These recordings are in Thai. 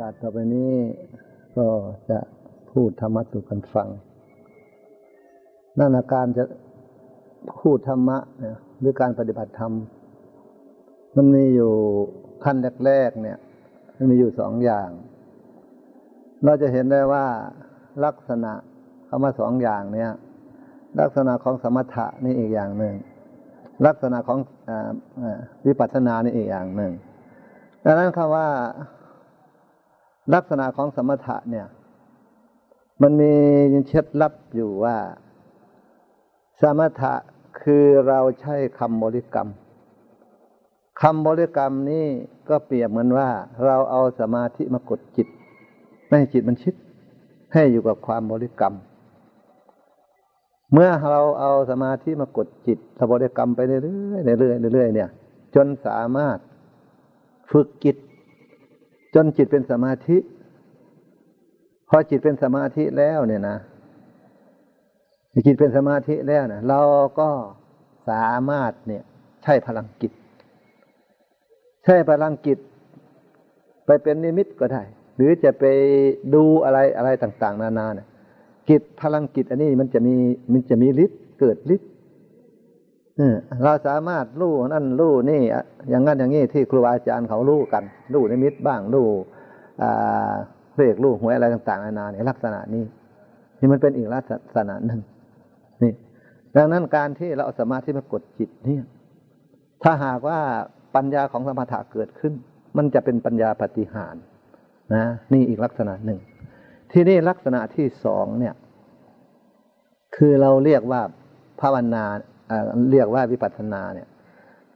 บัติต่อไปนี้ก็จะพูดธรรมะสู่กันฟัง นั่นอาการจะพูดธรรมะเนี่ยหรือการปฏิบัติธรรม มันมีอยู่ขั้นแรกๆเนี่ย มันมีอยู่สองอย่าง เราจะเห็นได้ว่าลักษณะเข้ามาสองอย่างเนี่ย ลักษณะของสมถะนี่อีกอย่างหนึ่งลักษณะของอวิปัสสนานี่อีกอย่างหนึ่งดังนั้นคำว่า ลักษณะของสมถะเนี่ย มันมีเช็ดลับอยู่ว่า สมถะคือเราใช้คำบริกรรมคำบริกรรมนี้ก็เปรียบเหมือนว่า เราเอาสมาธิมากดจิต ไม่ให้จิตมันชิด ให้อยู่กับความบริกรรม เมื่อเราเอาสมาธิมากดจิตบริกรรมไปเรื่อยๆเรื่อยๆเรื่อยๆเนี่ย จนสามารถฝึกจิต จนจิตเป็นสมาธิ พอจิตเป็นสมาธิแล้วเนี่ยนะจิตเป็นสมาธิแล้วนะเราก็สามารถเนี่ย ใช้พลังจิตใช้พลังจิตไปเป็นนิมิตก็ได้ หรือจะไปดูอะไรอะไรต่าง ๆ นานาเนี่ยจิตพลังจิตอันนี้มันจะมีมันจะมีฤทธิ์เกิดฤทธิ์ เราสามารถรู้นั่นรู้นี่ อย่างนั้นอย่างนี้ที่ครูอาจารย์เขารู้กันรู้ในมิตบ้างรู้เรียกรู้หวยอะไรต่างๆนานาเนี่ลักษณะนี้ที่มันเป็นอีกลักษณะหนึ่งนี่ดังนั้นการที่เราเอาสมาธิมากดจิตเนี่ย ถ้าหากว่าปัญญาของสมถะเกิดขึ้น มันจะเป็นปัญญาปฏิหารนะนี่อีกลักษณะหนึ่ง ที่นี่ลักษณะที่สองเนี่ย คือเราเรียกว่าภาวนา เรียกว่าวิปัสสนาเนี่ย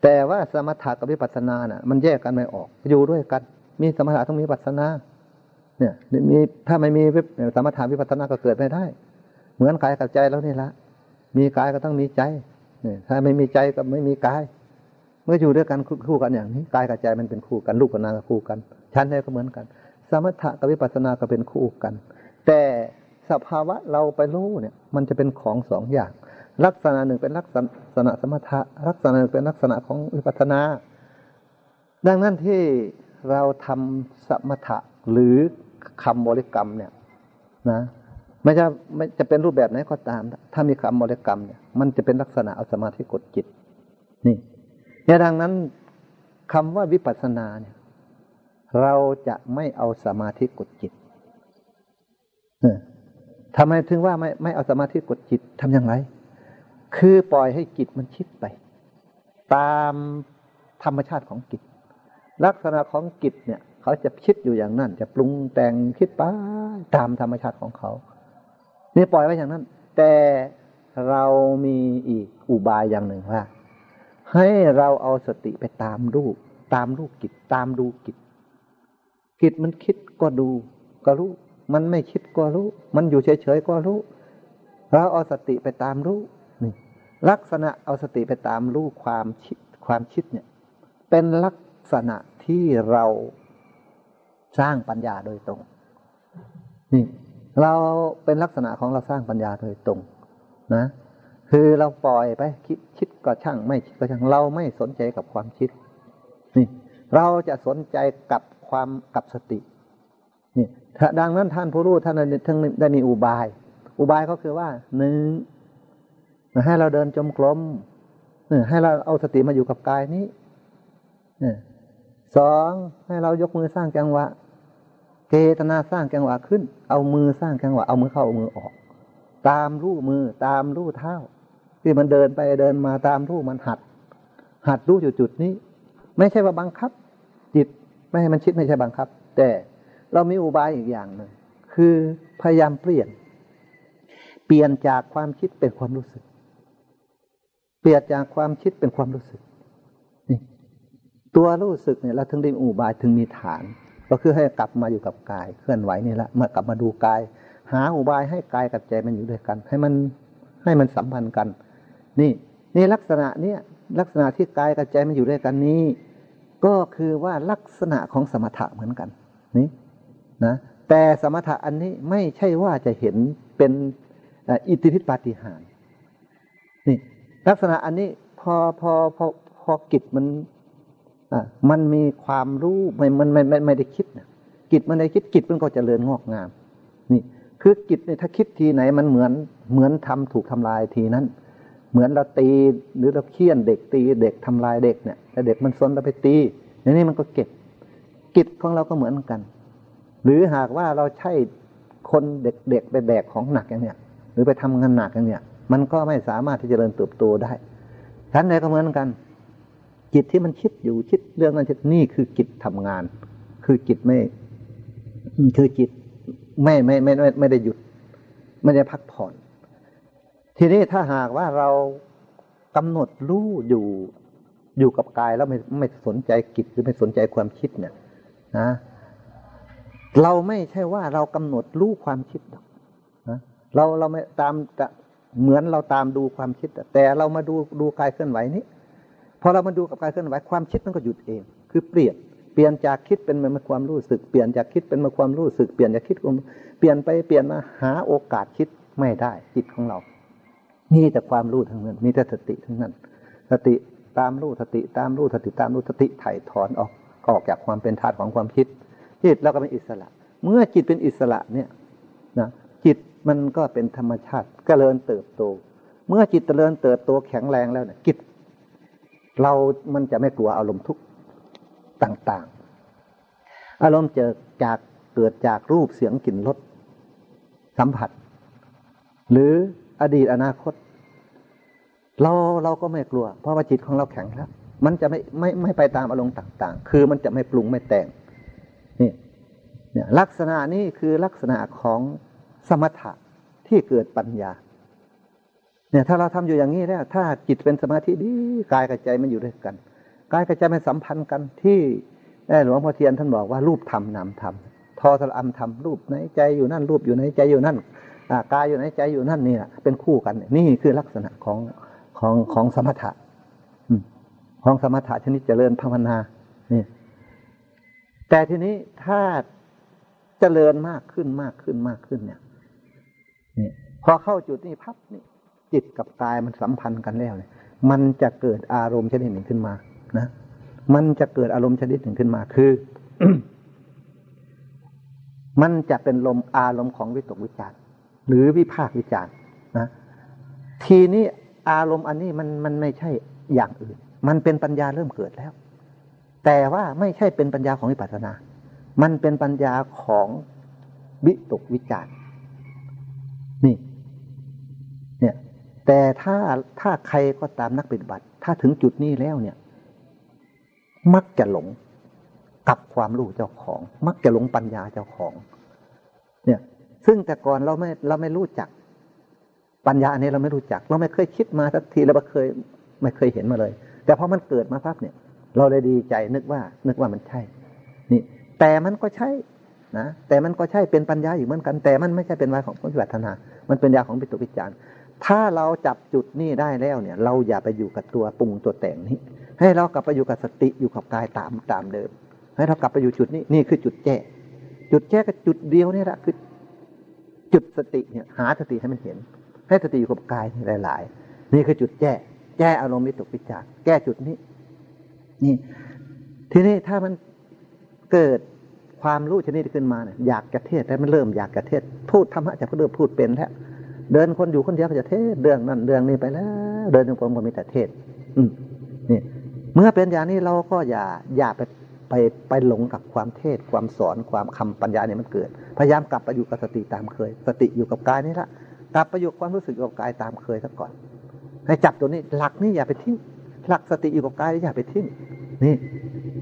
แต่ว่าสมถะกับวิปัสสนาเนี่ยมันแยกกันไม่ออก อยู่ด้วยกัน มีสมถะต้องมีวิปัสสนา เนี่ยมีถ้าไม่มีสมถะวิปัสสนาก็เกิดไม่ได้ เหมือนกายกับใจแล้วนี่ละมีกายก็ต้องมีใจเนี่ยถ้าไม่มีใจก็ไม่มีกาย เมื่ออยู่ด้วยกันคู่กันอย่างนี้กายกับใจมันเป็นคู่กันลูกกับนางก็คู่กันชั้นใดก็เหมือนกัน สมถะกับวิปัสสนาก็เป็นคู่กัน แต่สภาวะเราไปรู้เนี่ย มันจะเป็นของสองอย่าง ลักษณะหนึ่งเป็นลักษณะสมถะลักษณะหนึ่งเป็นลักษณะของวิปัสนา ดังนั้นที่เราทำสมถะหรือคำบริกรรมเนี่ย นะไม่จะไม่จะเป็นรูปแบบไหนก็ตาม ถ้ามีคำบริกรรมเนี่ย มันจะเป็นลักษณะเอาสมาธิกดจิต นี่เนี่ยดังนั้นคำว่าวิปัสสนาเนี่ย เราจะไม่เอาสมาธิกดจิตทำไมถึงว่าไม่ไม่เอาสมาธิกดจิตทำอย่างไร คือปล่อยให้จิตมันคิดไป ตามธรรมชาติของจิต ลักษณะของจิตเนี่ย เขาจะคิดอยู่อย่างนั้น จะปรุงแต่งคิดไปตามธรรมชาติของเขานี่ปล่อยไว้อย่างนั้น แต่เรามีอีกอุบายอย่างหนึ่งว่า ให้เราเอาสติไปตามรูป ตามรูปกิจตามดูกิจกิจมันคิดก็ดู ก็รู้ มันไม่คิดก็รู้ มันอยู่เฉยๆก็รู้ เราเอาสติไปตามรู้ ลักษณะเอาสติไปตามรู้ความคิดความคิดเนี่ย เป็นลักษณะที่เราสร้างปัญญาโดยตรง นี่ เราเป็นลักษณะของเราสร้างปัญญาโดยตรง นะ คือเราปล่อยไปคิดคิดก็ช่างไม่คิดก็ช่างเราไม่สนใจกับความคิด นี่ เราจะสนใจกับความกับสติ นี่ดังนั้นท่านผู้รู้ท่านท่านได้มีอุบาย อุบายก็คือว่าหนึ่ง ให้เราเดินจมกลมให้เราเอาสติมาอยู่กับกายนี้สองให้เรายกมือสร้างจังหวะเกตนาสร้างจังหวะขึ้น เอามือสร้างจังหวะ เอามือเข้าเอามือออก ตามรูปมือตามรูปเท้าที่มันเดินไปเดินมาตามรูปมันหัด หัดรู้จุดจุดนี้ ไม่ใช่ว่าบังคับ จิตไม่ให้มันคิดไม่ใช่บังคับ แต่เรามีอุบายอีกอย่างหนึ่งคือพยายามเปลี่ยน เปลี่ยนจากความคิดเป็นความรู้สึก เปลี่ยนจากความคิดเป็นความรู้สึกนี่ตัวรู้สึกเนี่ยเราถึงได้อุบายถึงมีฐาน ก็คือให้กลับมาอยู่กับกาย เคลื่อนไหวนี่แหละมื่อกลับมาดูกาย หาอุบายให้กายกับใจมันอยู่ด้วยกัน ให้มันให้มันสัมพันธ์กัน นี่นี่ลักษณะเนี้ยลักษณะที่กายกับใจมันอยู่ด้วยกันนี้ ก็คือว่าลักษณะของสมถะเหมือนกันนี่นะแต่สมถะอันนี้ไม่ใช่ว่าจะเห็นเป็นอิทธิฤทธิปาฏิหาริย์นี่ ลักษณะอันนี้พอพอพอพอกิจมันอะมันมีความรู้ไม่มันไม่ไม่ไม่ได้คิดนะจิตมันได้คิดจิตมันก็จเจริญงอกงาม นี่ คือจิตเนี่ยถ้าคิดทีไหนมันเหมือนเหมือนทำถูกทำลายทีนั้น เหมือนเราตีหรือเราเคี่ยนเด็กตีเด็กทำลายเด็กเนี่ยแต่เด็กมันซนเราไปตีในนี้มันก็เก็บจิตของเราก็เหมือนกัน หรือหากว่าเราใช้คนเด็กๆไปแบกของหนักอย่างเนี้ยหรือไปทำงานหนักอย่างเนี้ย มันก็ไม่สามารถที่จะเจริญเติบโตได้ชั้นใดก็เหมือนกัน จิตที่มันคิดอยู่คิดเรื่องนั้นนี่คือจิตทำงาน คือจิตไม่ คือจิตไม่ไม่ไม่ไม่ไม่ได้หยุด ไม่ได้พักผ่อน ทีนี้ถ้าหากว่าเรากำหนดรู้อยู่อยู่กับกายแล้วไม่ไม่สนใจกิจหรือไม่สนใจความคิดเนี่ยนะเราไม่ใช่ว่าเรากำหนดรู้ความคิดนะเราเราไม่ตาม เหมือนเราตามดูความคิด แต่เรามาดูดูกายเคลื่อนไหวนี้พอเรามาดูกับกายเคลื่อนไหวความคิดมันก็หยุดเอง คือเปลี่ยนเปลี่ยนจากคิดเป็นมาความรู้สึกเปลี่ยนจากคิดเป็นมาความรู้สึกเปลี่ยนจากคิดเปลี่ยนไปเปลี่ยนมาหาโอกาสคิดไม่ได้จิตของเรา มีแต่ความรู้ทั้งนั้น มีแต่สติทั้งนั้น สติตามรู้สติตามรู้สติตามรู้สติไถ่ถอนออกออกจากความเป็นธาตุของความคิดจิตเราก็เป็นอิสระ เมื่อจิตเป็นอิสระเนี่ยนะจิต มันก็เป็นธรรมชาติก็เริญเติบโต เมื่อจิตเจริญเติบโตแข็งแรงแล้วเนี่ยจิต เรามันจะไม่กลัวอารมณ์ทุกต่างๆ อารมณ์เจอจากเกิดจากรูปเสียงกลิ่นรสสัมผัส หรืออดีตอนาคต เราเราก็ไม่กลัว เพราะว่าจิตของเราแข็งแล้วมันจะไม่ไม่ไม่ไปตามอารมณ์ต่าง ๆ คือมันจะไม่ปรุงไม่แต่งนี่เนี่ยลักษณะนี้คือลักษณะของ สมถะที่เกิดปัญญา เนี่ย ถ้าเราทำอยู่อย่างนี้แล้วถ้าจิตเป็นสมาธิดีกายกับใจมันอยู่ด้วยกันกายกับใจมันสัมพันธ์กันที่หลวงพ่อเทียนท่านบอกว่ารูปธรรมนามธรรมทอสละอัมธรรมรูปในใจอยู่นั่นรูปอยู่ในใจอยู่นั่นกายอยู่ในใจอยู่นั่นนี่เป็นคู่กัน นี่คือลักษณะของของของสมถะของสมถะชนิดเจริญภาวนานี่แต่ทีนี้ถ้าเจริญมากขึ้นมากขึ้นมากขึ้นเนี่ย นี่พอเข้าจุดนี้พับนี่จิตกับกายมันสัมพันธ์กันแล้วเนี่ยมันจะเกิดอารมณ์ชนิดหนึ่งขึ้นมา นะ มันจะเกิดอารมณ์ชนิดหนึ่งขึ้นมา คือ มันจะเป็นลมอารมณ์ของวิตกวิจารหรือวิภาควิจารนะ ทีนี้อารมณ์อันนี้มันมันไม่ใช่อย่างอื่น มันเป็นปัญญาเริ่มเกิดแล้ว แต่ว่าไม่ใช่เป็นปัญญาของวิปัสสนา มันเป็นปัญญาของวิตกวิจาร นี่ เนี่ย แต่ถ้าถ้าใครก็ตามนักปฏิบัติ ถ้าถึงจุดนี้แล้วเนี่ย มักจะหลงกับความรู้เจ้าของ มักจะหลงปัญญาเจ้าของ เนี่ย ซึ่งแต่ก่อนเราไม่เราไม่รู้จัก ปัญญาอันนี้เราไม่รู้จัก เราไม่เคยคิดมาสักทีเราไม่เคย ไม่เคยเห็นมาเลย แต่พอมันเกิดมาปั๊บเนี่ย เราเลยดีใจนึกว่า นึกว่ามันใช่ นี่ แต่มันก็ใช่ นะแต่มันก็ใช่เป็นปัญญาอยู่เหมือนกัน แต่มันไม่ใช่เป็นวายของพุทธวัฒนา มันเป็นยาของปิตุวิจารณ์ถ้าเราจับจุดนี้ได้แล้วเนี่ย เราอย่าไปอยู่กับตัวปรุงตัวแต่งนี้ ให้เรากลับไปอยู่กับสติอยู่กับกายตามตามเดิม ให้เรากลับไปอยู่จุดนี้นี่คือจุดแจ้จุดแจ้ก็จุดเดียวนี่แหละคือ จุดสติเนี่ย หาสติให้มันเห็น ให้สติอยู่กับกายหลาย ๆ นี่คือจุดแจ้แก้อารมณ์มิตกวิจารแก้จุดนี้ นี่ ทีนี้ถ้ามันเกิด ความรู้ชนิดขึ้นมาเนี่ยอยากจะเทศแล้วมันเริ่มอยากจะเทศ พูดธรรมะจะก็เริ่มพูดเป็นแล้วเดินคนอยู่คนเดียวก็จะเทศเรื่องนั้นเรื่องนี้ไปแล้วเดินจงกรมก็มีแต่เทศ อืมนี่เมื่อเป็นอย่างนี้เราก็อย่าอย่าไปไปไปหลงกับความเทศความสอนความคำปัญญาเนี่ยมันเกิด พยายามกลับไปอยู่กับสติตามเคย สติอยู่กับกายนี่ละกลับไปอยู่ความรู้สึกกับกายตามเคยซะก่อน ให้จับตัวนี้ หลักนี่อย่าไปทิ้งหลักสติอยู่กับกายอย่าไปทิ้งนี่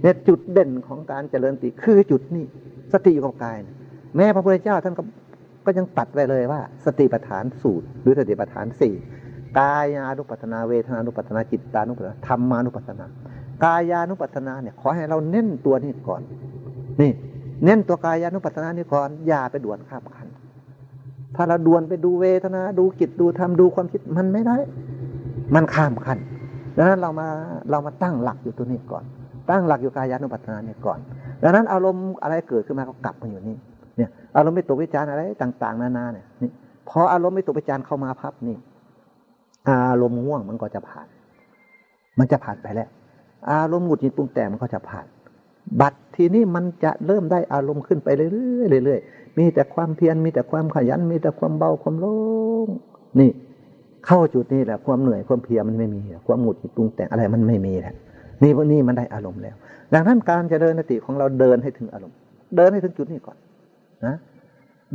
เนี่ยจุดเด่นของการเจริญสติคือจุดนี้สติอยู่กับกายแม้พระพุทธเจ้าท่านก็ก็ยังตัดไว้เลยว่า สติปัฏฐานสูตร หรือสติปัฏฐานสี่กายานุปัฏนาเวทนานุปัฏนาจิตตานุปัฏนาธรรมานุปัฏนากายานุปัฏนาเนี่ยขอให้เราเน้นตัวนี้ก่อน นี่ เน้นตัวกายานุปัฏนานี้ก่อนอย่าไปด่วนข้ามขันถ้าเราด่วนไปดูเวทนา ดูจิตดูธรรมดูความคิดมันไม่ได้ มันข้ามขันดังนั้นเรามาเรามาตั้งหลักอยู่ตัวนี้ก่อน ตั้งหลักอยู่กายานุปัฏนานเนี่ยก่อน ดังนั้นอารมณ์อะไรเกิดขึ้นมาก็กลับมาอยู่นี่เนี่ยอารมณ์ไม่ตกวิจารอะไรต่าง ๆ นานาเนี่ยนี่พออารมณ์ไม่ตกวิจารเข้ามาพับนี่ อารมณ์ง่วงมันก็จะผ่าน มันจะผ่านไปแล้ว อารมณ์หงุดหงิดปรุงแต่งมันก็จะผ่าน บัตรทีนี้มันจะเริ่มได้อารมณ์ขึ้นไปเรื่อยๆเรื่อยๆมีแต่ความเพียรมีแต่ความขยัน มีแต่ความเบาความโล่งนี่ เข้าจุดนี้แหละความเหนื่อยความเพียรมันไม่มี ความหงุดหงิดปรุงแต่งอะไรมันไม่มีแหละ นี่พวกนี้มันได้อารมณ์แล้ว ดังนั้นการจะเดินสติของเราเดินให้ถึงอารมณ์ เดินให้ถึงจุดนี้ก่อนนะ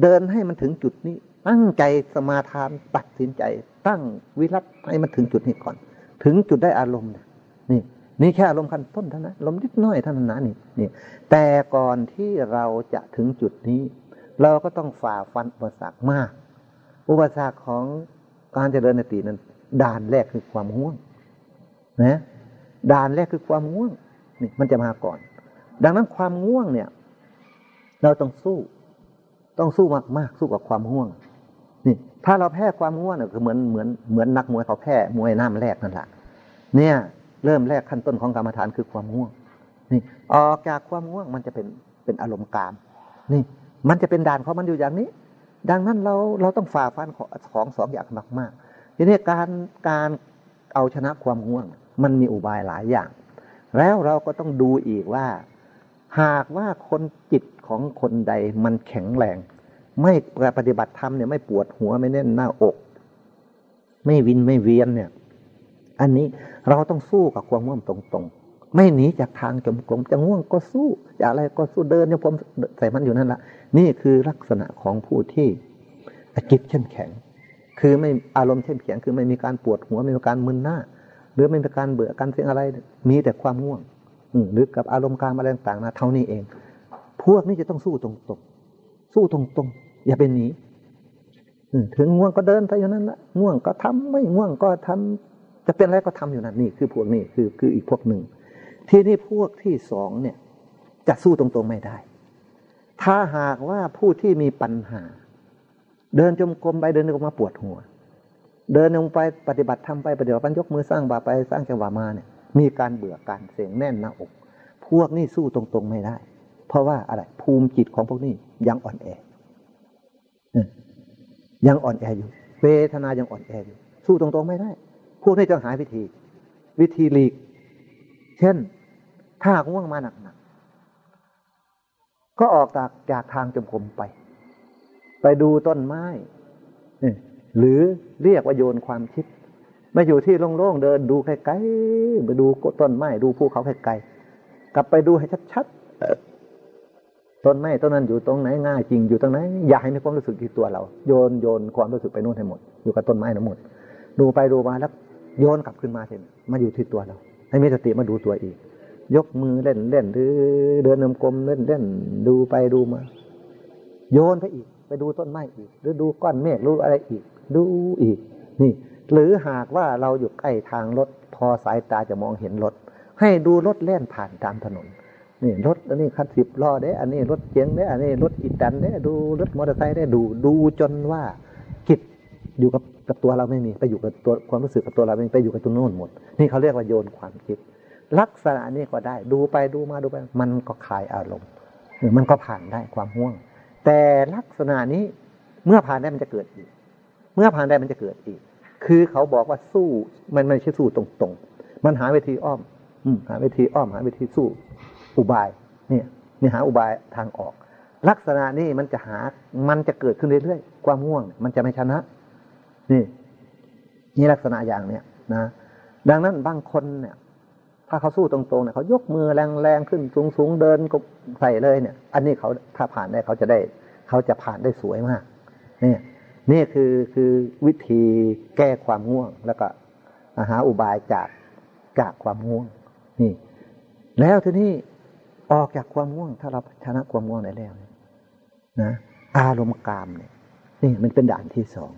เดินให้มันถึงจุดนี้ ตั้งใจสมาทานตัดสินใจ ตั้งวิรัตให้มันถึงจุดนี้ก่อน ถึงจุดได้อารมณ์นี่นี่แค่อารมณ์ขั้นต้นเท่านั้นลมนิดน้อยเท่านั้นนะนี่นี่ แต่ก่อนที่เราจะถึงจุดนี้ เราก็ต้องฝ่าฟันอุปสรรคมาก อุปสรรคของการเจริญสตินั้นด่านแรกคือความง่วง นะ ด่านแรกคือความง่วงนี่มันจะมาก่อน ดังนั้นความง่วงเนี่ย เราต้องสู้ ต้องสู้มากๆสู้กับความง่วง นี่ ถ้าเราแพ้ความง่วงเนี่ยคือเหมือนเหมือนเหมือนนักมวยเขาแพ้มวยน้ำแรกนั่นแหละเนี่ย เริ่มแรกขั้นต้นของกรรมฐานคือความง่วง นี่ออกจากความง่วงมันจะเป็นเป็นอารมณ์กาม นี่ มันจะเป็นด่านของมันอยู่อย่างนี้ ดังนั้นเราเราต้องฝ่าฟันของสองอย่างมากๆทีนี้การการเอาชนะความง่วง มันมีอุบายหลายอย่าง แล้วเราก็ต้องดูอีกว่า หากว่าคนจิตของคนใดมันแข็งแรง ไม่ปฏิบัติธรรมเนี่ยไม่ปวดหัวไม่แน่นหน้าอก ไม่วินไม่เวียนเนี่ย อันนี้เราต้องสู้กับความง่วงตรงๆ ไม่หนีจากทางจมกลมจะง่วงก็สู้จะอะไรก็สู้เดินเนี่ยผมใส่มันอยู่นั่นละนี่คือลักษณะของผู้ที่จิตเข้มแข็ง คือไม่อารมณ์เข้มแข็งคือไม่มีการปวดหัวไม่มีการมึนหน้า รือไม่มีการเบื่อการเสียงอะไร มีแต่ความง่วงหรือกับอารมณ์การอะไรต่างๆนะเท่านี้เอง พวกนี้จะต้องสู้ตรงๆสู้ตรงๆอย่าเป็นหนีถึงง่วงก็เดินไปอย่างนั้นละง่วงก็ทำไม่ง่วงก็ทำจะเป็นอะไรก็ทำอยู่นั่นนี่คือพวกนี้คือคืออีกพวกหนึ่ง ที่นี่พวกที่สองเนี่ย จะสู้ตรงๆไม่ได้ ถ้าหากว่าผู้ที่มีปัญหา เดินจมกรมไปเดินจมมาปวดหัว เดินลงไปปฏิบัติทำไปปฏิบัติปัญยกมือสร้างบาไปสร้างจังหวะมาเนี่ย มีการเบื่อการเสียงแน่นหน้าอก พวกนี้สู้ตรงๆไม่ได้ เพราะว่าอะไรภูมิจิตของพวกนี้ยังอ่อนแอยังอ่อนแออยู่ เวทนายังอ่อนแออยู่ สู้ตรงๆไม่ได้ พวกนี้จะหาวิธี วิธีหลีก เช่น ถ้าง่วงมาหนักๆก็ออกจากจากทางจมกรมไป ไปดูต้นไม้ หรือเรียกว่าโยนความคิด มาอยู่ที่โล่งๆเดินดูไกลๆไปดูต้นไม้ดูภูเขาไกลๆกลับไปดูให้ชัดๆต้นไม้ต้นนั้นอยู่ตรงไหนง่ายจริงอยู่ตรงไหนอย่าให้มีความรู้สึกที่ตัวเรา โยนโยนความรู้สึกไปนู่นให้หมด อยู่กับต้นไม้ทั้งหมด ดูไปดูมาแล้วโยนกลับขึ้นมาเถอะมาอยู่ที่ตัวเรา ให้มีสติมาดูตัวอีก ยกมือเล่นเล่นหรือเดินนมกลมเล่นเล่นดูไปดูมา โยนไปอีก ไปดูต้นไม้อีก หรือดูก้อนเมฆรู้อะไรอีก ดูอีก นี่ หรือหากว่าเราอยู่ใกล้ทางรถ พอสายตาจะมองเห็นรถ ให้ดูรถเล่นผ่านตามถนน นี่รถอันนี้คันสิบล้อเด้ อันนี้รถเก๋งเด้ อันนี้รถอีแตนเด้ ดูรถมอเตอร์ไซค์ได้ดู ดูจนว่าจิตอยู่กับกับตัวเราไม่มีไปอยู่กับตัวความรู้สึกกับตัวเราไม่ไปอยู่กับตัวโน้นหมด นี่เขาเรียกว่าโยนความคิด ลักษณะนี้ก็ได้ ดูไปดูมาดูไป มันก็คลายอารมณ์หรือมันก็ผ่านได้ความห่วง แต่ลักษณะนี้เมื่อผ่านได้มันจะเกิดอีก มื่อผ่านได้มันจะเกิดอีก คือเขาบอกว่าสู้มันไม่ใช่สู้ตรงๆ มันหาวิธีอ้อม อืหาวิธีอ้อมหาวิธีสู้ อุบาย เนี่ยมีหาอุบายทางออก ลักษณะนี้มันจะหา มันจะเกิดขึ้นเรื่อยๆ ความง่วง มันจะไม่ชนะ นี่ นี่ลักษณะอย่างเนี้ยนะ ดังนั้นบางคนเนี่ย ถ้าเขาสู้ตรงๆเนี่ยเขายกมือแรงๆขึ้นสูงๆเดินก็ใส่เลยเนี่ย อันนี้เขาถ้าผ่านได้เขาจะได้ เขาจะผ่านได้สวยมาก เนี่ย นี่คือคือวิธีแก้ความง่วง แล้วก็หาอุบายจากจากความง่วง นี่ แล้วทีนี้ออกจากความง่วง ถ้าเราชนะความง่วงได้แล้วนะอารมณ์กามเนี่ยนี่มันเป็นด่านที่สอง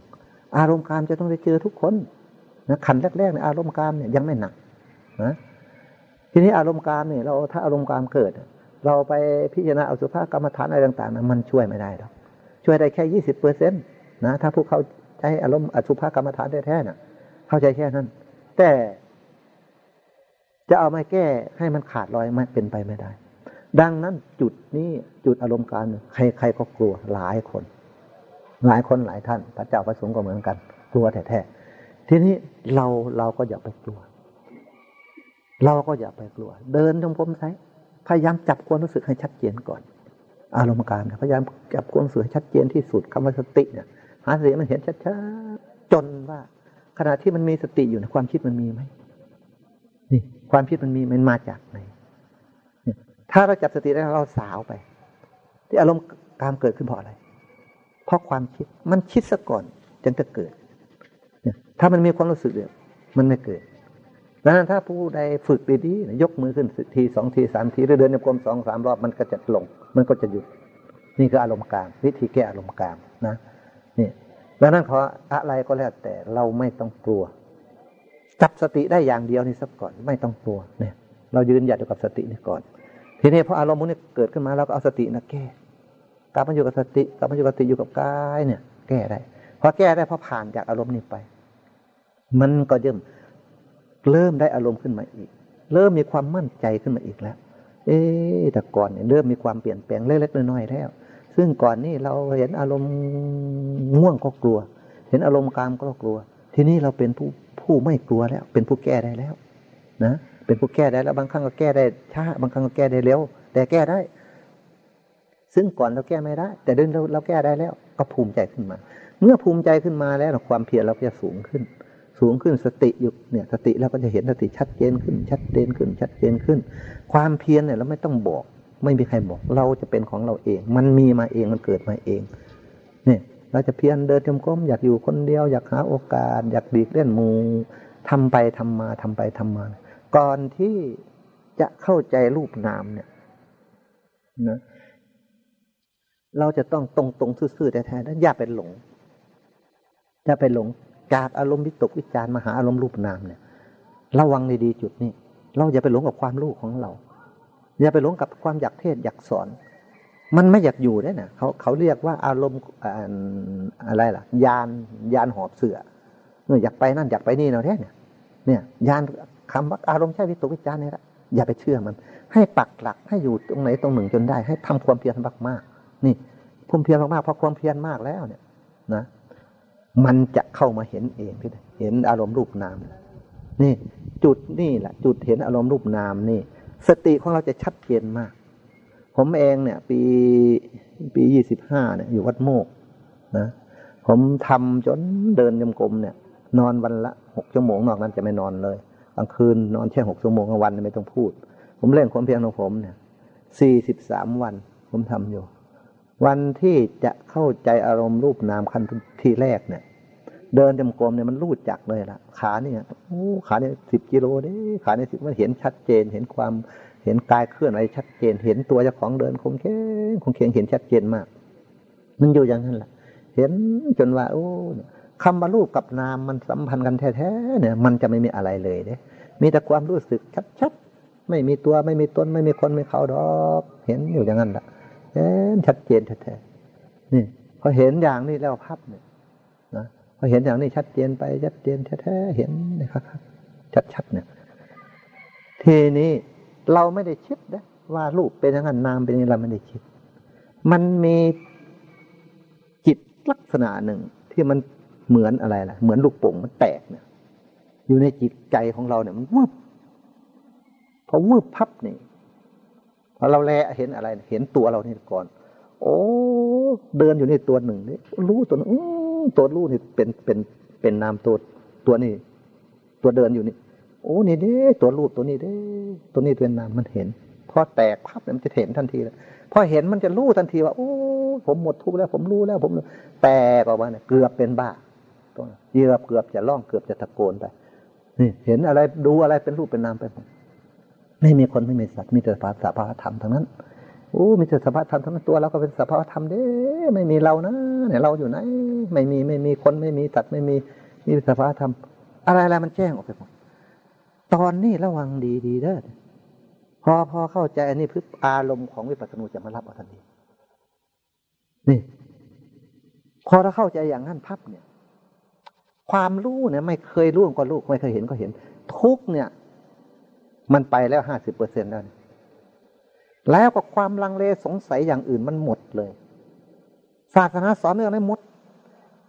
อารมณ์กามจะต้องได้เจอทุกคนนะขันแรกๆในอารมณ์กามเนี่ยยังไม่หนักนะทีนี้อารมณ์กามเนี่ยเราถ้าอารมณ์กามเกิด เราไปพิจารณาอสุภกรรมฐานอะไรต่างๆนะมันช่วยไม่ได้หรอกช่วยได้แค่ยี่สิบเปอร์เซ็นต์ นะถ้าพวกเขาใช้อารมณ์อสุภกรรมฐานแท้ๆน่ะ เข้าใจแค่นั้น แต่จะเอามาแก้ให้มันขาดลอยมันเป็นไปไม่ได้ ดังนั้นจุดนี้จุดอารมณ์การใครๆก็กลัวหลายคน หลายคนหลายท่านพระเจ้าพระสงฆ์ก็เหมือนกัน กลัวแท้ๆทีนี้เราเราก็อย่าไปกลัว เราก็อย่าไปกลัว เดินจงกรมใช้พยายามจับความรู้สึกให้ชัดเจนก่อน อารมณ์การ พยายามจับความรู้สึกให้ชัดเจนที่สุดคำว่าสติเนี่ย หาสติมันเห็นชัดๆจนว่า ขณะที่มันมีสติอยู่ในความคิดมันมีไหมนี่ความคิดมันมีมันมาจากไหนถ้าเราจับสติได้เราสาวไป ที่อารมณ์การเกิดขึ้นเพราะอะไร เพราะความคิดมันคิดซะก่อนจึงจะเกิดถ้ามันมีความรู้สึกเดียวมันไม่เกิดดังนั้นถ้าผู้ใดฝึกดีๆยกมือขึ้นทีสองทีสามทีเดินในกลมสองสามรอบมันก็จะลง มันก็จะหยุด นี่คืออารมณ์กลางวิธีแก้อารมณ์กลางนะ ดังนั้นขออะไรก็แล้วแต่เราไม่ต้องกลัว จับสติได้อย่างเดียวนี่สักก่อนไม่ต้องกลัวเนี่ย เรายืนหยัดอยู่กับสตินี่ก่อน ทีนี้พออารมณ์พวกนี้เกิดขึ้นมาเราก็เอาสตินะแก้กลับมาอยู่กับสติกลับมาอยู่กับสติอยู่กับกายเนี่ย แก้ได้พอแก้ได้พอผ่านจากอารมณ์นี้ไป มันก็เยิ่มเริ่มได้อารมณ์ขึ้นมาอีก เริ่มมีความมั่นใจขึ้นมาอีกแล้ว เอ๊แต่ก่อนเนี่ยเริ่มมีความเปลี่ยนแปลงเล็กๆน้อยๆแล้ว ซึ่งก่อนนี่เราเห็นอารมณ์ง่วงก็กลัว เห็นอารมณ์กามก็กลัว ทีนี้เราเป็นผู้ผู้ไม่กลัวแล้ว เป็นผู้แก้ได้แล้ว นะ เป็นผู้แก้ได้แล้ว บางครั้งก็แก้ได้ช้าบางครั้งก็แก้ได้เร็วแต่แก้ได้ ซึ่งก่อนเราแก้ไม่ได้ แต่เดินเราเราแก้ได้แล้ว ก็ภูมิใจขึ้นมา เมื่อภูมิใจขึ้นมาแล้วความเพียรเราจะสูงขึ้น สูงขึ้นสติอยู่เนี่ย สติเราก็จะเห็นสติชัดเจนขึ้น ชัดเจนขึ้น ชัดเจนขึ้น ความเพียรเนี่ยเราไม่ต้องบอก ไม่มีใครบอก เราจะเป็นของเราเอง มันมีมาเองมันเกิดมาเอง เนี่ยเราจะเพียรเดินจมก้มอยากอยู่คนเดียว อยากหาโอกาส อยากดีกเล่นมูทำไปทำมาทำไปทำมา ก่อนที่จะเข้าใจรูปนามเนี่ยนะเราจะต้องตรงตรงซื่อๆแท้ๆนะอย่าไปหลงอย่าไปหลง จากอารมณ์วิตกวิจารมาหาอารมณ์รูปนามเนี่ยระวังในดีจุดนี้ เราอย่าไปหลงกับความรู้ของเรา อย่าไปหลงกับความอยากเทศอยากสอน มันไม่อยากอยู่ได้นะเขาเขาเรียกว่าอารมณ์อะไรล่ะ ยานยานหอบเสือเนี่ยอยากไปนั่นอยากไปนี่เนาแท้เนี่ย เนี่ยยานคำว่าอารมณ์ใช่วิตกวิจารนี่แหละอย่าไปเชื่อมัน ให้ปักหลักให้อยู่ตรงไหนตรงหนึ่งจนได้ ให้ทำความเพียรมากมากนี่พุ่มเพียรมากๆเพราะความเพียรมากแล้วเนี่ย นะมันจะเข้ามาเห็นเองที่เห็นอารมณ์รูปนาม นี่ จุดนี่แหละ จุดเห็นอารมณ์รูปนามนี่ สติของเราจะชัดเจนมาก ผมเองเนี่ย ปีปียี่สิบห้าเนี่ย อยู่วัดโมกนะผมทำจนเดินยมกลมเนี่ย นอนวันละหกชั่วโมงนอกนั้นจะไม่นอนเลยกลางคืนนอนแค่หกชั่วโมงกลางวันไม่ต้องพูด ผมเล่นความเพียรของผมเนี่ยสี่สิบสามวัน ผมทำอยู่ วันที่จะเข้าใจอารมณ์รูปนามขั้นที่แรกเนี่ย เดินจมกรมเนี่ยมันรูดจักเลยละขาเนี่ยโอ้ขาเนี่ยสิบกิโลเด้ขาเนี่ยสิบมันเห็นชัดเจน เห็นความเห็นกายเคลื่อนไหวชัดเจน เห็นตัวเจ้าของเดินคงเข่งคงเข่งเห็นชัดเจนมาก มันอยู่อย่างนั้นแหละเห็นจนว่า โอ้คำว่ารูปกับนามมันสัมพันธ์กันแท้ๆเนี่ย มันจะไม่มีอะไรเลยเด้มีแต่ความรู้สึกชัดๆไม่มีตัวไม่มีตนไม่มีคนไม่เขาดอก เห็นอยู่อย่างนั้นแหละเห็นชัดเจนแท้ๆนี่พอเห็นอย่างนี้แล้วพับเนี่ยนะ พอเห็นอย่างนี้ชัดเจนไปชัดเจนแท้ๆเห็นนะครับชัดๆเนี่ย ทีนี้เราไม่ได้คิดนะว่ารูปเป็นอย่างนั้นนามเป็นอย่างนี้เราไม่ได้คิด มันมีจิตลักษณะหนึ่งที่มันเหมือนอะไรล่ะ เหมือนลูกโป่งมันแตกเนี่ย อยู่ในจิตใจของเราเนี่ยมันวืบพอวืบพับนี่พอเราแลเห็นอะไร เห็นตัวเรานี่ก่อน โอ้ เดินอยู่ในตัวหนึ่งนี่รู้ตัวนึง ตัวรู้นี่เป็นเป็นเป็นนามตัวตัวนี้ ตัวเดินอยู่นี่โอ้นี่เด้ตัวรูปตัวนี้เด้ตัวนี้เป็นนามมันเห็นพอแตกพับมันจะเห็นทันทีเลยพอเห็นมันจะรู้ทันทีว่า โอ้ผมหมดทุกข์แล้ว ผมรู้แล้ว ผมแตกออกมาเนี่ยเกือบเป็นบ้าตัวเยือบเกือบจะร้องเกือบจะตะโกนไปนี่เห็นอะไรดูอะไรเป็นรูปเป็นนามไปหมดไม่มีคนไม่มีสัตว์มีแต่สภาวธรรมทั้งนั้น โอ้มีแต่สภาวธรรมทั้งตัวเราก็เป็นสภาวธรรมเด้ไม่มีเรานะเนี่ยเราอยู่ไหน ไม่มีไม่มีคนไม่มีสัตว์ไม่มีมีสภาวธรรมอะไรอะไรมันแจ้งออกไปหมดตอนนี้ระวังดีดีเด้อพอพอเข้าใจอันนี้พึบอารมณ์ของวิปัสสนูจะมารับเอาทันทีนี่ พอเราเข้าใจอย่างนั้นพับเนี่ย ความรู้เนี่ยไม่เคยรู้ก็รู้ไม่เคยเห็นก็เห็น ทุกเนี่ย มันไปแล้วห้าสิบเปอร์เซ็นต์แล้ว แล้วก็ความลังเลสงสัยอย่างอื่นมันหมดเลย ศาสนาสอนเรื่องนี้หมด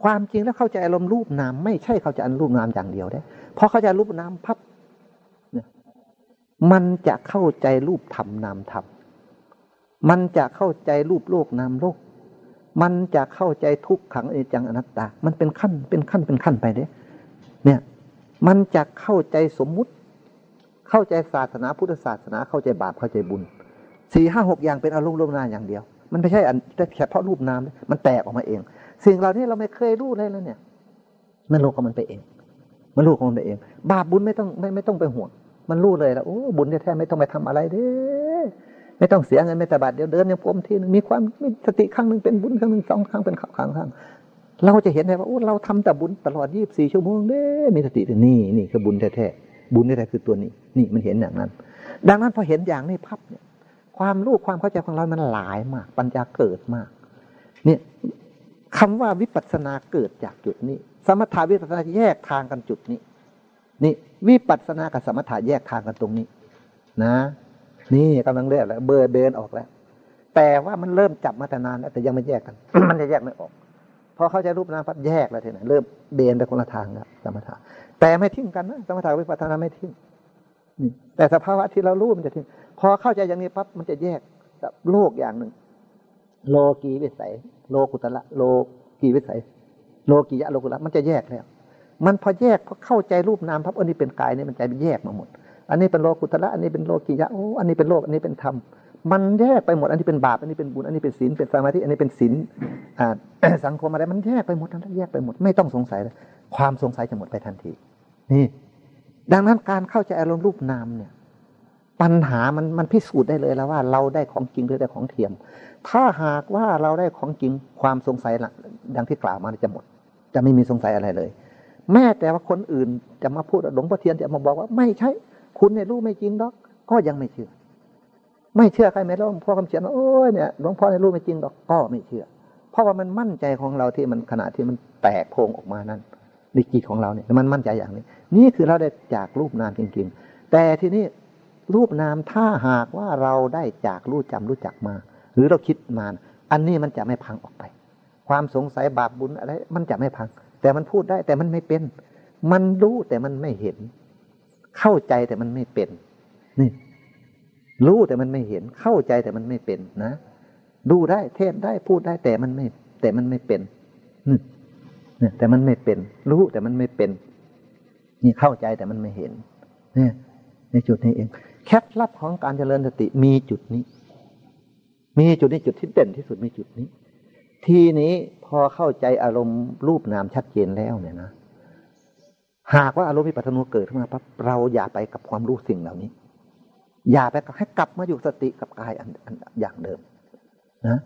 ความจริงแล้วเข้าใจอารมณ์รูปนามไม่ใช่เข้าใจอารมณ์รูปนามอย่างเดียวได้พอเข้าใจรูปนามพับเนี่ยมันจะเข้าใจรูปธรรมนามธรรม มันจะเข้าใจรูปโลกนามโลก มันจะเข้าใจทุกขังเอจังอนัตตา มันเป็นขั้น เป็นขั้น เป็นขั้นไปเด้เนี่ย มันจะเข้าใจสมมุติ เข้าใจศาสนาพุทธศาสนา เข้าใจบาป เข้าใจบุญ สี่ห้าหกอย่างเป็นอารมณ์ลมนาอย่างเดียว มันไม่ใช่อันเฉพาะรูปนามมันแตกออกมาเอง สิ่งเหล่านี้เราไม่เคยรู้เลยแล้วเนี่ย มันรู้ของมันไปเอง มันรู้ของมันไปเอง บาปบุญไม่ต้องไม่ไม่ต้องไปห่วงมันรู้เลยแล้วโอ้บุญแท้ๆไม่ต้องไปทำอะไรเด้ไม่ต้องเสียเงินไม่แต่บาทเดียวเดินยังพมทีนึงมีความมีสติครั้งหนึ่งเป็นบุญครั้งหนึ่งสองครั้งเป็นขับครั้งครั้งเราจะเห็นได้ว่าโอ้เราทำแต่บุญตลอดยี่บสี่ชั่วโมงเด้มีสตินี่นี่คือบุญแท้ๆบุญแท้ๆคือตัวนี้ นี่มันเห็นอย่างนั้น ดังนั้นพอเห็นอย่างนี้พับเนี่ย ความรู้ความเข้าใจของเรามันหลายมาก ปัญญาเกิดมาก เนี่ยคำว่าวิปัสสนาเกิดจากจุดนี้ สมถาวิปัสสนาแยกทางกันจุดนี้ นี่วิปัสสนากับสมถะแยกทางกันตรงนี้ นะ นี่กำลังเรียกแล้ว เบอร์เดินออกแล้ว แต่ว่ามันเริ่มจับมาแต่นานแล้วแต่ยังไม่แยกกัน มันจะแยกไม่ออกพอเข้าใจรูปนามพัดแยกแล้วทีนี้เริ่มเบนไปคนละทางแล้วสมถะแต่ไม่ทิ้งกันนะสมถะวิปัสสนาไม่ทิ้งนี่แต่สภาวะที่เรารู้มันจะทิ้ง พอเข้าใจอย่างนี้ปั๊บมันจะแยกโลกอย่างหนึ่ง โลกีวิสัย โลกุตละโลกีวิสัย โลกียะโลกุตละมันจะแยกแล้วมันพอแยกพอเข้าใจรูปนามพับอันนี้เป็นกายนี่มันใจแยกมาหมด อันนี้เป็นโลกุตระอันนี้เป็นโลกิยะโอ้อันนี้เป็นโลกอันนี้เป็นธรรมมันแยกไปหมด อันนี้เป็นบาป อันนี้เป็นบุญ อันนี้เป็นศีล เป็นสมาธิ อันนี้เป็นศีลสังคมอะไร มันแยกไปหมดทั้งแยกไปหมด ไม่ต้องสงสัยเลยความสงสัยจะหมดไปทันที นี่ ดังนั้นการเข้าใจอารมณ์รูปนามเนี่ย ปัญหามันมันพิสูจน์ได้เลยแล้วว่า เราได้ของจริงหรือได้ของเทียม ถ้าหากว่าเราได้ของจริงความสงสัยดังที่กล่าวมาจะหมด จะไม่มีสงสัยอะไรเลย แม้แต่ว่าคนอื่นจะมาพูดหลวงพ่อเทียนจะมาบอกว่าไม่ใช่ คุณเนี่ยรู้ไม่จริงดอกก็ยังไม่เชื่อ ไม่เชื่อใครไม่รู้พ่อคำเขียนว่าโอ้ยเนี่ยหลวงพ่อเนี่ยรู้ไม่จริงดอกก็ไม่เชื่อ เพราะว่ามันมั่นใจของเราที่มันขณะที่มันแตกโพงออกมานั้นดิจิตของเราเนี่ยมันมั่นใจอย่างนี้ นี่คือเราได้จากรูปนามจริง ๆ แต่ทีนี้ รูปนามถ้าหากว่าเราได้จากรู้จำรู้จักมา หรือเราคิดมา อันนี้มันจะไม่พังออกไป ความสงสัยบาปบุญอะไร มันจะไม่พัง แต่มันพูดได้แต่มันไม่เป็น มันรู้แต่มันไม่เห็น เข้าใจแต่มันไม่เป็น นี่ รู้แต่มันไม่เห็น เข้าใจแต่มันไม่เป็นนะดูได้เทศได้พูดได้แต่มันไม่ แต่มันไม่เป็นเนี่ยแต่มันไม่เป็น รู้แต่มันไม่เป็น นี่เข้าใจแต่มันไม่เห็น เนี่ยในจุดนี้เอง แคปลับของการเจริญสติมีจุดนี้ มีจุดนี้จุดที่เด่นที่สุดมีจุดนี้ ทีนี้พอเข้าใจอารมณ์รูปนามชัดเจนแล้วเนี่ยนะหากว่าอารมณ์มีปัจจุบันเกิดขึ้นมาปั๊บเราอย่าไปกับความรู้สิ่งเหล่านี้ อย่าไปให้กลับมาอยู่สติกับกายอันอันอย่างเดิม นะ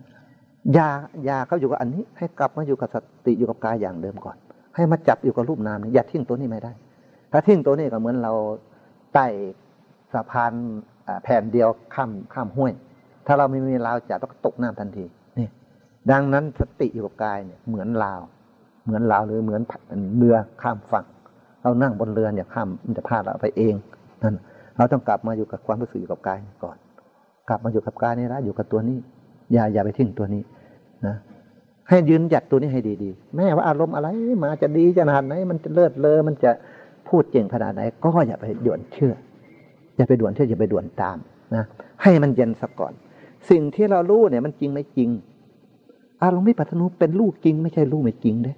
อย่าอย่าเข้าอยู่กับอันนี้ ให้กลับมาอยู่กับสติอยู่กับกายอย่างเดิมก่อน ให้มาจับอยู่กับรูปนามนี่อย่าทิ้งตัวนี้ไม่ได้ ถ้าทิ้งตัวนี้ก็เหมือนเราไต่ สะพานแผ่นเดียวข้ามข้ามห้วย ถ้าเราไม่มีราวจับก็ตกน้ำทันทีนี่ดังนั้นสติอยู่กับกายเนี่ยเหมือนลาว เหมือนลาวหรือเหมือนเรือข้ามฝั่ง เรานั่งบนเรือเนี่ยข้ามมันจะพาเราไปเองนั่นเราต้องกลับมาอยู่กับความรู้สึกอยู่กับกายก่อน กลับมาอยู่กับกายนี่ละอยู่กับตัวนี้ อย่าอย่าไปทิ้งตัวนี้นะให้ยืนหยัดตัวนี้ให้ดีๆ แม้ว่าอารมณ์อะไรมาจะดีจะนานไหน มันจะเลิศเลอมันจะพูดเก่งขนาดไหน ก็อย่าไปด่วนเชื่อ อย่าไปด่วนเชื่ออย่าไปด่วนตามนะให้มันเย็นสักก่อน สิ่งที่เรารู้เนี่ยมันจริงไม่จริงอารมณ์วิปัสสนุเป็นลูกจริง ไม่ใช่ลูกไม่จริงเด้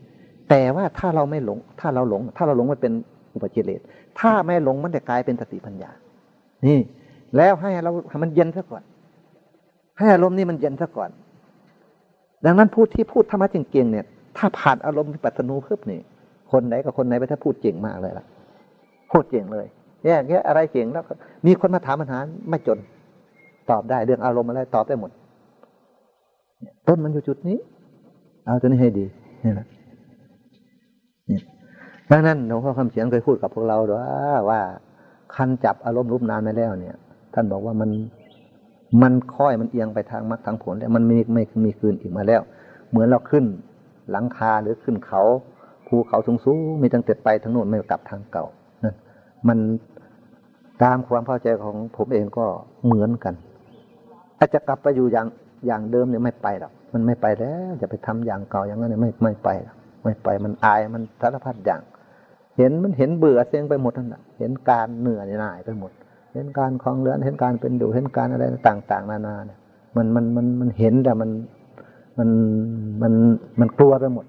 แต่ว่าถ้าเราไม่หลง ถ้าเราหลง ถ้าเราหลงมันเป็นอุปจิเลสถ้าไม่หลงมันจะกลายเป็นสติปัญญา นี่ แล้วให้เราให้มันเย็นซะก่อน ให้อารมณ์นี้มันเย็นซะก่อน ดังนั้นพูดที่พูดธรรมะจริงๆเนี่ย ถ้าผ่านอารมณ์วิปัสสนุเพิ่มนี่คนไหนกับคนไหนไปถ้าพูดเก่งมากเลยล่ะพูดเก่งเลย แย่เงี้ยอะไรเก่งแล้วมีคนมาถามปัญหาไม่จน ตอบได้เรื่องอารมณ์อะไรตอบได้หมดต้นมันอยู่จุดนี้ เอาตัวนี้ให้ดีนี่แหละดังนั้นหลวงพ่อคำเสียงเคยพูดกับพวกเราว่าว่าคันจับอารมณ์รูปนามไปแล้วเนี่ย ท่านบอกว่ามันมันค่อยมันเอียงไปทางมรรคทางผลแล้วมันไม่ไม่มีคืนอีกมาแล้ว เหมือนเราขึ้นหลังคาหรือขึ้นเขาภูเขาสูงสูงมีตั้งแต่ไปทางโน้นไม่กลับทางเก่า มันตามความเข้าใจของผมเองก็เหมือนกันถ้าจะกลับไปอยู่อย่างอย่างเดิมเนี่ยไม่ไปหรอกมันไม่ไปแล้วจะไปทำอย่างเก่าอย่างนั้นเนี่ยไม่ไม่ไปหรอกไม่ไปมันอายมันสารพัดอย่าง เห็นมันเห็นเบื่อเซ็งไปหมดนั่นแหละเห็นการเหนื่อยหน่ายไปหมด เห็นการคลองเรือนเห็นการเป็นอยู่เห็นการอะไรต่าง ๆ นานาเนี่ยมันมันมันมันเห็นแต่มันมันมันมันกลัวไปหมด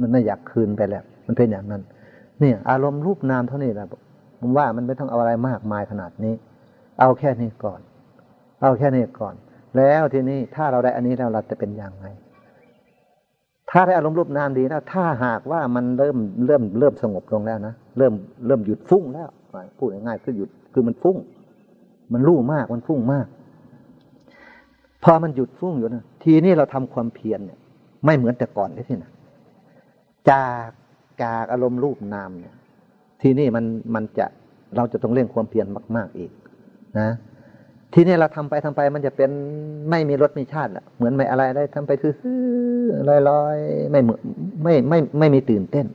มันไม่อยากคืนไปแล้ว มันเป็นอย่างนั้น เนี่ย อารมณ์รูปนามเท่านี้แหละผมว่ามันไม่ต้องเอาอะไรมากมายขนาดนี้ เอาแค่นี้ก่อน เอาแค่นี้ก่อน แล้วทีนี้ถ้าเราได้อันนี้แล้วเราจะเป็นอย่างไรถ้าได้อารมณ์รูปนามดีนะถ้าหากว่ามันเริ่มเริ่มเริ่มสงบลงแล้วนะเริ่มเริ่มหยุดฟุ้งแล้วพูดง่ายๆคือหยุดคือมันฟุ้ง มันรู้มากมันฟุ้งมาก พอมันหยุดฟุ้งอยู่นะทีนี้เราทำความเพียรเนี่ย ไม่เหมือนแต่ก่อนที่นะจาก จากอารมณ์รูปนามเนี่ย ทีนี้มันมันจะเราจะต้องเร่งความเพียรมาก ๆอีก นะ ทีนี้เราทำไปทำไปมันจะเป็นไม่มีรสมีชาติแหละเหมือนไม่อะไรได้ทำไปคือลอยลอยไม่เหมือนไม่ไม่ไม่มีตื่นเต้น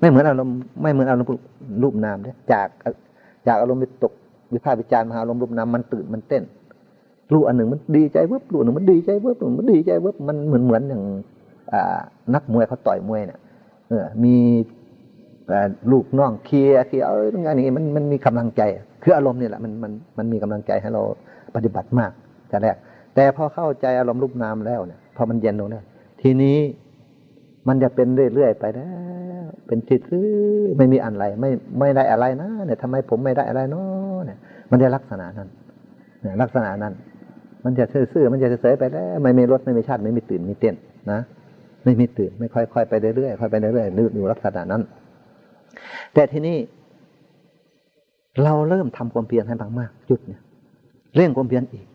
ไม่เหมือนอารมณ์ไม่เหมือนอารมณ์รูปนามเนี่ยจากจากอารมณ์วิตกวิภาควิจารณ์มาอารมณ์รูปนามมันตื่นมันเต้นรู้อันหนึ่งมันดีใจเวิบรู้หนึ่งมันดีใจเวิบมันดีใจเวิบมันเหมือนเหมือนอย่างนักมวยเขาต่อยมวยเนี่ย เออ มีลูกน้องเคลียเคลียเออตรงนี้มันมันมีกำลังใจ คืออารมณ์นี่แหละมันมันมันมีกำลังใจให้เราปฏิบัติมากแต่แรก แต่พอเข้าใจอารมณ์รูปนามแล้วเนี่ยพอมันเย็นลงแล้วทีนี้มันจะเป็นเรื่อยๆไปแล้ว เป็นจิตซื่อไม่มีอะไร ไม่ไม่ได้อะไรนะเนี่ยทำไมผมไม่ได้อะไรเนาะเนี่ย มันจะลักษณะนั้นเนี่ยลักษณะนั้น มันจะซื่อๆมันจะเสยไปแล้ว ไม่มีรสไม่มีชาติไม่มีตื่นมีเต้นนะ ไม่มีตื่นไม่ค่อยๆไปเรื่อยๆค่อยไปเรื่อยๆอยู่ลักษณะนั้น แต่ทีนี้ เราเริ่มทำความเพียรให้มากๆจุดเนี่ยเร่งความเพียรอีก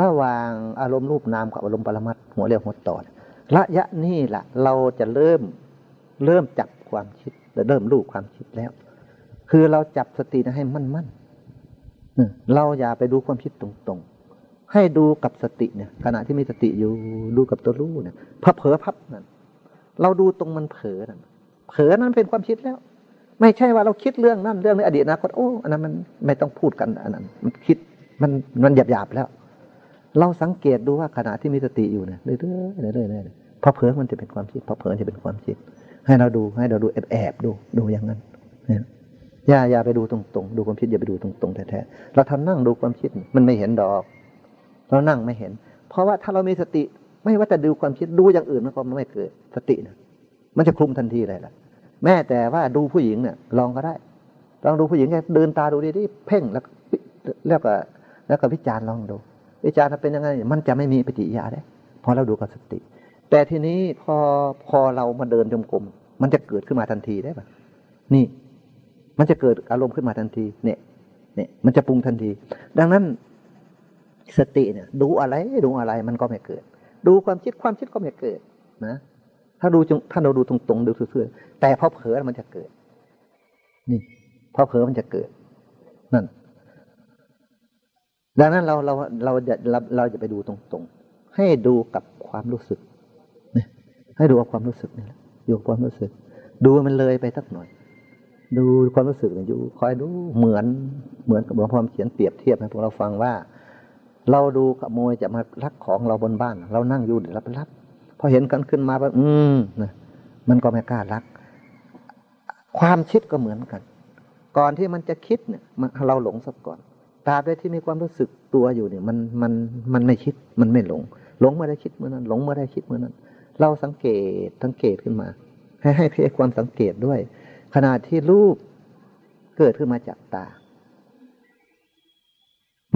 ระหว่างอารมณ์รูปนามกับอารมณ์ปรมัตหัวเรียวหัวต่อระยะนี้แหละเราจะเริ่มเริ่มจับความคิดเริ่มรู้ความคิดแล้ว คือเราจับสติให้มั่นมั่นเราอย่าไปดูความคิดตรงๆ ให้ดูกับสติเนี่ย ขณะที่มีสติอยู่ดูกับตัวรู้เนี่ยพอเผอพับนั่น เราดูตรงมันเผลอนั่นเผลอนั้นเป็นความคิดแล้ว ไม่ใช่ว่าเราคิดเรื่องนั่นเรื่องในอดีตนะคตโอ้อันนั้นมันไม่ต้องพูดกันอันนั้น มันคิดมันมันหยาบหยาบแล้ว เราสังเกตดูว่าขณะที่มีสติอยู่เนี่ยเรื่อยๆเรื่อยๆเรื่อยพอเผลอมันจะเป็นความคิดพอเผลอจะเป็นความคิด ให้เราดูให้เราดูแอบแอบดูดูอย่างนั้นเนี่ยอย่าอย่าไปดูตรงๆ ดูความคิดอย่าไปดูตรงๆแท้ๆเราทำนั่งดูความคิดมันไม่เห็นดอก เรานั่งไม่เห็น เพราะว่าถ้าเรามีสติ ไม่ว่าจะดูความคิดดูอย่างอื่นมันก็ไม่เกิดสตินะมันจะคลุมทันทีเลยล่ะ แม้แต่ว่าดูผู้หญิงเนี่ยลองก็ได้ ลองดูผู้หญิงแค่เดินตาดูดีๆเพ่งแล้วแล้วก็แล้วก็วิจารณ์ลองดู วิจารณ์เป็นยังไง มันจะไม่มีปฏิยาได้พอเราดูกับสติ แต่ทีนี้พอพอเรามาเดินจมกลมมันจะเกิดขึ้นมาทันทีได้ปะนี่ มันจะเกิดอารมณ์ขึ้นมาทันที เนี่ยเนี่ยมันจะปรุงทันที ดังนั้นสติเนี่ย ดูอะไรดูอะไรมันก็ไม่เกิด ดูความคิดความคิดก็ไม่เกิดนะ ถ้าดูถ้าเราดูตรงๆดูซื่อๆแต่พอเผลอมันจะเกิด นี่พอเผลอมันจะเกิด นั่น ดังนั้นเราเราเราจะเราเราจะไปดูตรงๆ ให้ดูกับความรู้สึกนี่ให้ดูกับความรู้สึกนี่แหละอยู่ความรู้สึก ดูมันเลยไปสักหน่อย ดูความรู้สึกอยู่คอยดูเหมือนเหมือนกับหลวงพ่อเขียนเปรียบเทียบให้พวกเราฟังว่า เราดูขโมยจะมาลักของเราบนบ้าน เรานั่งอยู่เดี๋ยวเราไปลักพอเห็นกันขึ้นมาว่าอืมนะมันก็ไม่กล้ารัก ความคิดก็เหมือนกัน ก่อนที่มันจะคิดเนี่ยเราหลงสักก่อนตราบใดที่มีความรู้สึกตัวอยู่เนี่ย มันมันมันไม่คิดมันไม่หลง หลงเมื่อได้คิดเมื่อนั้น หลงเมื่อได้คิดเมื่อนั้น เราสังเกตสังเกตขึ้นมา ให้ให้เพียความสังเกตด้วย ขณะที่รูปเกิดขึ้นมาจากตา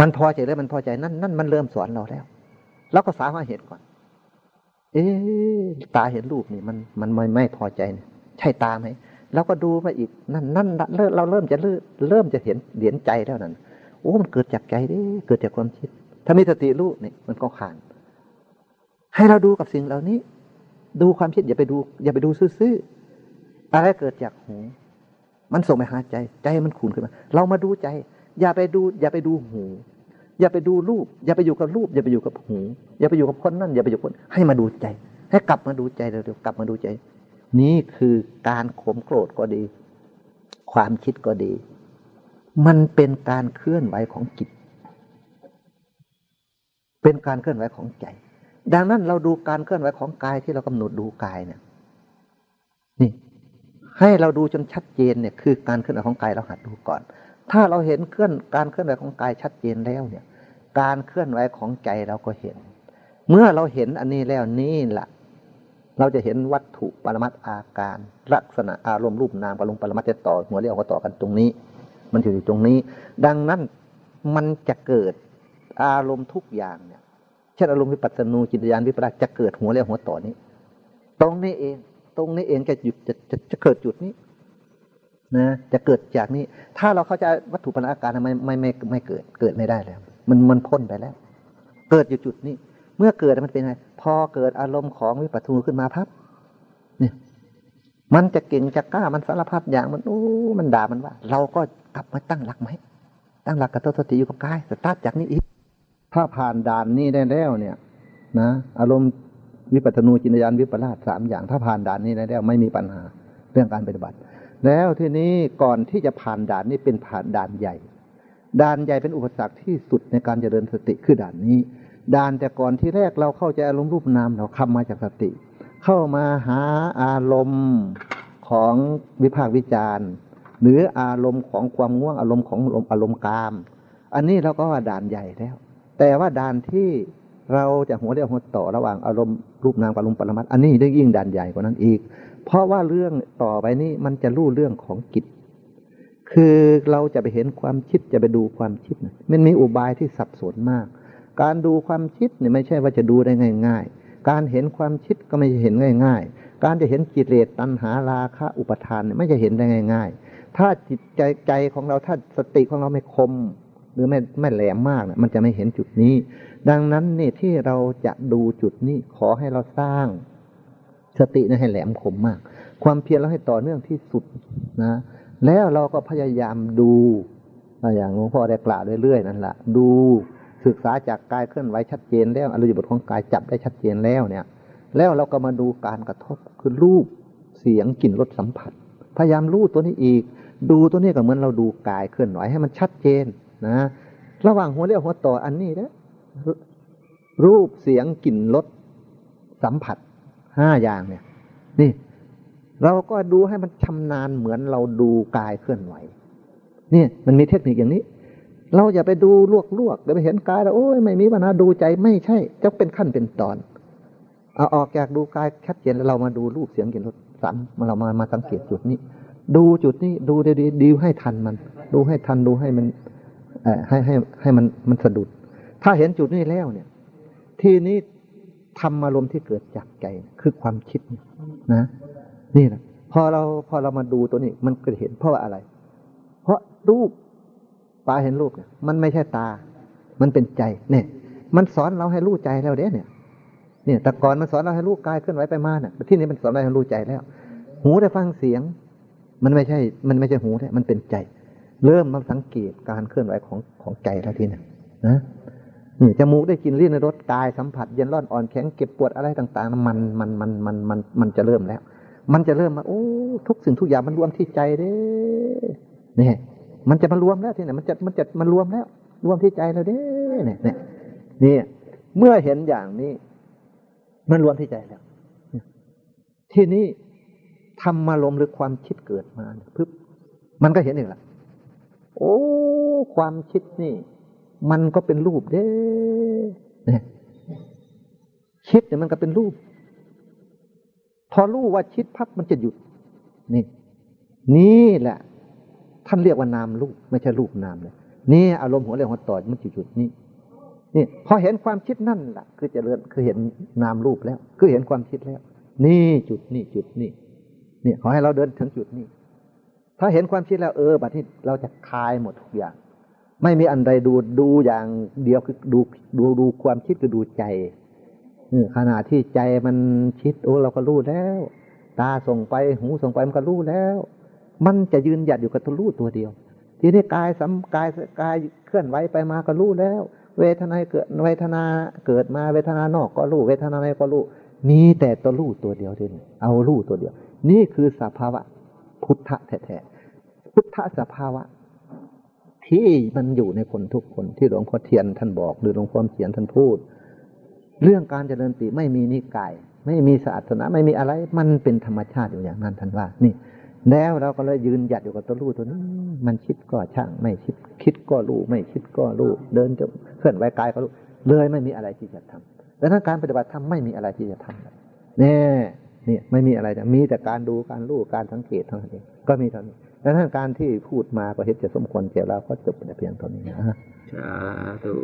มันพอใจแล้วมันพอใจนั่นนั่นมันเริ่มสอนเราแล้วเราก็สามารถเห็นก่อน เอ๊ตาเห็นรูปนี่มันมันไม่ไม่พอใจเนี่ยใช่ตาไหมเราก็ดูไปอีก นั่นนั่นเราเริ่มจะเริ่มจะเห็นเหรียญใจแล้วนั่นโอ้มันเกิดจากใจดิเกิดจากความคิด ถ้ามีสติรู้นี่มันก็ขาน ให้เราดูกับสิ่งเหล่านี้ ดูความคิดอย่าไปดู อย่าไปดูซื่อๆอะไรเกิดจากหูมันส่งไปหาใจ ใจมันขุนขึ้นมา เรามาดูใจ อย่าไปดู อย่าไปดูหู อย่าไปดูรูป อย่าไปอยู่กับรูป อย่าไปอยู่กับหู อย่าไปอยู่กับคนนั่น อย่าไปอยู่คนให้มาดูใจ ให้กลับมาดูใจเร็วๆกลับมาดูใจ นี่คือการขมโกรธก็ดี ความคิดก็ดี มันเป็นการเคลื่อนไหวของจิตเป็นการเคลื่อนไหวของใจ ดังนั้นเราดูการเคลื่อนไหวของกายที่เรากำหนดดูกายเนี่ยนี่ ให้เราดูจนชัดเจนเนี่ย คือการเคลื่อนไหวของกายเราหัดดูก่อน ถ้าเราเห็นเคลื่อนการเคลื่อนไหวของกายชัดเจนแล้วเนี่ย การเคลื่อนไหวของใจเราก็เห็น เมื่อเราเห็นอันนี้แล้วนี่แหละเราจะเห็นวัตถุปรมัตอาการ ลักษณะอารมณ์รูปนามกับลงปรมัตจะต่อหัวเรียวก็ต่อกันตรงนี้ มันอยู่ตรงนี้ ดังนั้นมันจะเกิดอารมณ์ทุกอย่างเนี่ยเช่นอารมณ์วิปัสสนูจิตยานวิปลาสจะเกิดหัวเรียวหัวต่อนี้ ตรงนี้เอง ตรงนี้เองจะหยุดจะจะจะเกิดจุดนี้ นะจะเกิดจากนี้ ถ้าเราเข้าใจวัตถุปรมัตอาการไม่ไม่ไม่ไม่เกิดเกิดไม่ได้แล้ว มันมันพ้นไปแล้ว เกิดอยู่จุดนี้ เมื่อเกิดมันเป็นไงพอเกิดอารมณ์ของวิปัสสนูขึ้นมาพับเนี่ยมันจะเก่งจะกล้ามันสารพัดอย่างมันโอ้มันด่ามันว่า เราก็กลับมาตั้งหลักไหมตั้งหลักกับตัวสติอยู่กับกายสตาร์ทจากนี้อีกถ้าผ่านด่านนี้ได้แล้วเนี่ย นะอารมณ์วิปัสสนูจินตยานวิปลาสสามอย่าง ถ้าผ่านด่านนี้ได้แล้ว ไม่มีปัญหาเรื่องการปฏิบัติ แล้วทีนี้ก่อนที่จะผ่านด่านนี้เป็นผ่านด่านใหญ่ ด่านใหญ่เป็นอุปสรรคที่สุดในการเจริญสติคือด่านนี้ ด่านแต่ก่อนที่แรกเราเข้าใจอารมณ์รูปนามเราคำมาจากสติ เข้ามาหาอารมณ์ของวิภาควิจารณ์ หรืออารมณ์ของความง่วงอารมณ์ของอารมณ์กาม อันนี้เราก็ว่าด่านใหญ่แล้ว แต่ว่าด่านที่เราจะหัวเรียวหัวต่อระหว่างอารมณ์รูปนามกับอารมณ์ปรมัตถ์อันนี้ได้ยิ่งด่านใหญ่กว่านั้นอีก เพราะว่าเรื่องต่อไปนี้มันจะรู้เรื่องของจิตคือเราจะไปเห็นความคิดจะไปดูความคิด มันมีอุบายที่สับสนมาก การดูความคิดเนี่ยไม่ใช่ว่าจะดูได้ง่าย ๆ การเห็นความคิดก็ไม่เห็นง่าย ๆ การจะเห็นกิเลสตัณหาราคะอุปทานเนี่ยไม่จะเห็นได้ง่าย ๆ ถ้าจิตใจใจของเราถ้าสติของเราไม่คมหรือไม่ไม่แหลมมากเนี่ยมันจะไม่เห็นจุดนี้ ดังนั้นนี่ที่เราจะดูจุดนี้ขอให้เราสร้าง สตินะให้แหลมคมมาก ความเพียรเราให้ต่อเนื่องที่สุดนะ แล้วเราก็พยายามดูอย่างหลวงพ่อได้กล่าวเรื่อยๆนั่นแหละดูศึกษาจากกายเคลื่อนไหวชัดเจนแล้วอริยบทของกายจับได้ชัดเจนแล้วเนี่ย แล้วเราก็มาดูการกระทบคือรูปเสียงกลิ่นรสสัมผัส พยายามรู้ตัวนี้อีก ดูตัวนี้ก็เหมือนเราดูกายเคลื่อนไหวให้มันชัดเจนนะระหว่างหัวเรียวหัวต่ออันนี้นะรูปเสียงกลิ่นรสสัมผัส ห้าอย่างเนี่ย นี่ เราก็ดูให้มันชำนาญเหมือนเราดูกายเคลื่อนไหวนี่มันมีเทคนิคอย่างนี้ เราอย่าไปดูลวกลวกเดี๋ยวไปเห็นกายแล้วโอ้ยไม่มีปัญหาดูใจไม่ใช่จะเป็นขั้นเป็นตอน เอาออกจากดูกายชัดเจนแล้วเรามาดูรูปเสียงกลิ่นรสสัมมาเรามามาสังเกตจุดนี้ ดูจุดนี้ดูดีๆดีให้ทันมัน ดูให้ทันดูให้มันอให้ให้ให้มันมันสะดุด ถ้าเห็นจุดนี้แล้วเนี่ย ทีนี้ ทำอารมณ์ที่เกิดจากใจคือความคิดนะนี่นะพอเราพอเรามาดูตัวนี้ มันเกิดเห็นเพราะว่าอะไร เพราะรูปตาเห็นรูปเนี่ย มันไม่ใช่ตา มันเป็นใจเนี่ย มันสอนเราให้รู้ใจแล้วเด้เนี่ย เนี่ย แต่ก่อนมันสอนเราให้รู้กายเคลื่อนไหวไปมาเนี่ยที่นี้มันสอนเราให้รู้ใจแล้ว หูได้ฟังเสียง มันไม่ใช่ มันไม่ใช่หูแท้มันเป็นใจ เริ่มมาสังเกตการเคลื่อนไหวของของใจแล้วทีนี้นะ จมูกได้กลินลิ้นในรสกายสัมผัสเย็นร้อนอ่อนแข็งเก็บปวดอะไรต่างๆ มันมันมันมันมันมันจะเริ่มแล้ว มันจะเริ่มมาโอ้ทุกสิ่งทุกอย่างมันรวมที่ใจเด้เนี่ยมันจะมารวมแล้วที่ไหนมันจะมันจะมันรวมแล้ว รวมที่ใจแล้วเด้เนี่ยเนี่ยนี่เมื่อเห็นอย่างนี้ มันรวมที่ใจแล้วทีนี้ธรรมารมหรือความคิดเกิดมาปึ๊บมันก็เห็นอีกละโอ้ ความคิดนี่ มันก็เป็นรูปเด้เนี่ยคิดเนี่ยมันก็เป็นรูป พอรู้ว่าคิดพับมันจะหยุด นี่ นี่แหละ ท่านเรียกว่านามรูป ไม่ใช่รูปนามเลยนี่อารมณ์หัวเรียวหัวต่อมันจุดๆนี่นี่พอเห็นความคิดนั่นแหละคือเจริญคือเห็นนามรูปแล้ว คือเห็นความคิดแล้ว นี่จุดนี่จุดนี่นี่ขอให้เราเดินถึงจุดนี้ ถ้าเห็นความคิดแล้วเออบัดนี้เราจะคลายหมดทุกอย่าง ไม่มีอันใดดูดูอย่างเดียวคือดูดูดูความคิดคือดูใจขณะที่ใจมันคิดโอ้เราก็รู้แล้ว ตาส่งไปหูส่งไปมันก็รู้แล้ว มันจะยืนหยัดอยู่กับตัวรู้ตัวเดียว ทีนี้กายสัมกายกายเคลื่อนไหวไปมาก็รู้แล้ว เวทนาเกิดเวทนาเกิดมาเวทนานอกก็รู้เวทนาในก็รู้มีแต่ตัวรู้ตัวเดียวทีนี้เอารู้ตัวเดียว นี่คือสภาวะ พุทธะแท้ๆพุทธะสภาวะ ที่มันอยู่ในคนทุกคนที่หลวงพ่อเทียนท่านบอกหรือหลวงพ่อเขียนท่านพูด เรื่องการเจริญติไม่มีนิกายไม่มีศาสนาไม่มีอะไร มันเป็นธรรมชาติอยู่อย่างนั้นท่านว่า นี่ แล้วเราก็เลยยืนหยัดอยู่กับตัวรู้ตัวนี้ มันคิดก็ช่าง ไม่คิด คิดก็รู้ไม่คิดก็รู้เดินจะเคลื่อนไหวกายก็รู้เลยไม่มีอะไรที่จะทำดังนั้นการปฏิบัติธรรมไม่มีอะไรที่จะทำแน่นี่ไม่มีอะไรจะมีแต่การดูการรู้การสังเกตเท่านั้นเองก็มีเท่านี้ ดังนั้นการที่พูดมาก็เห็นจะสมควรแก่เราก็จบแต่เพียงเท่านี้นะสาธุ